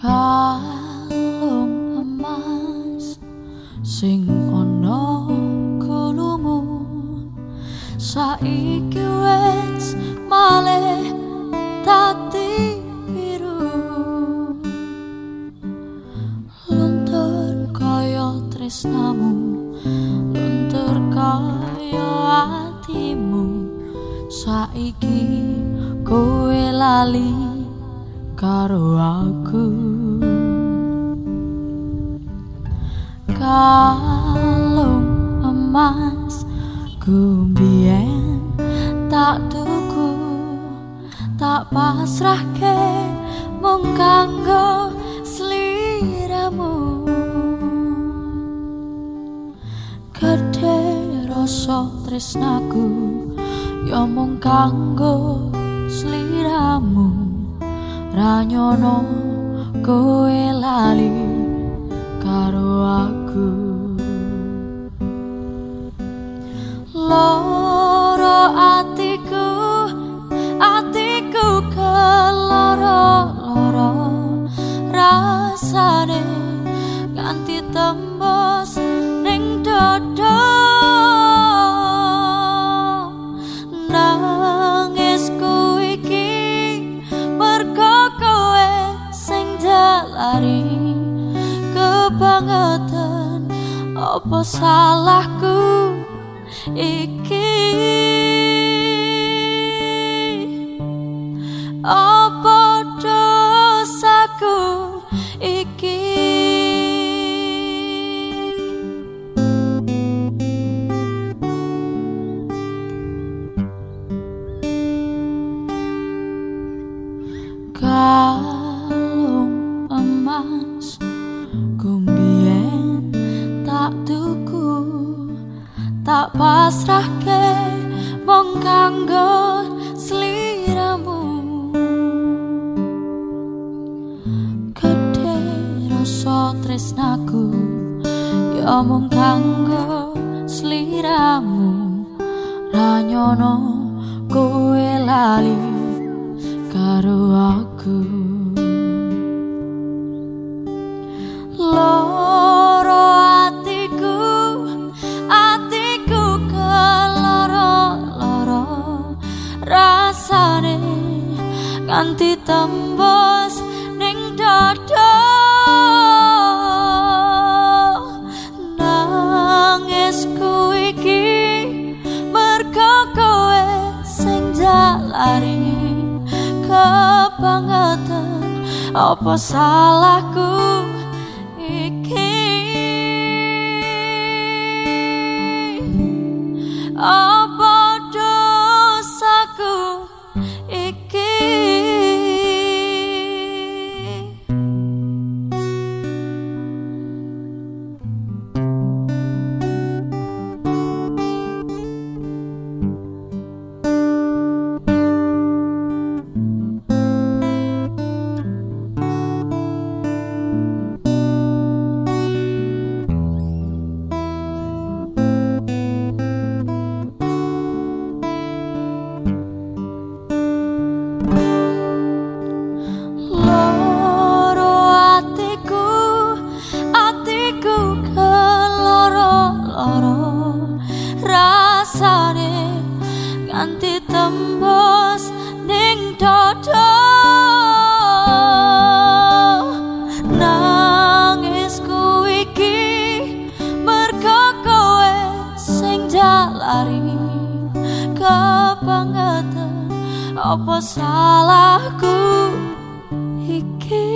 kalung emas sing ana kulungmu saiki wes malih dadi biru. Luntur kaya tresnamu luntur kaya atimu. Saiki kowe lali karo aku. Kalung emas kumbien tak tuku tak pasrah ke mung kanggo sliramu gede rasa tresnaku ya mung kanggo ranyono kowe lali karo aku. Loro apa salahku iki? Apa dosaku iki? Kalung emas tak pasrah ke mong kanggo sliramu. Gede rasa tresnaku ya mung kanggo sliramu. Ranyono kowe lali karo aku ganti tembus ning dada. Nangis ku iki mergo kowe sing jalari kebangetan apa salahku iki? apa ganti tembus ning dada. Nangis ku iki mergo kowe sing jalari. Kebangetan apa salahku iki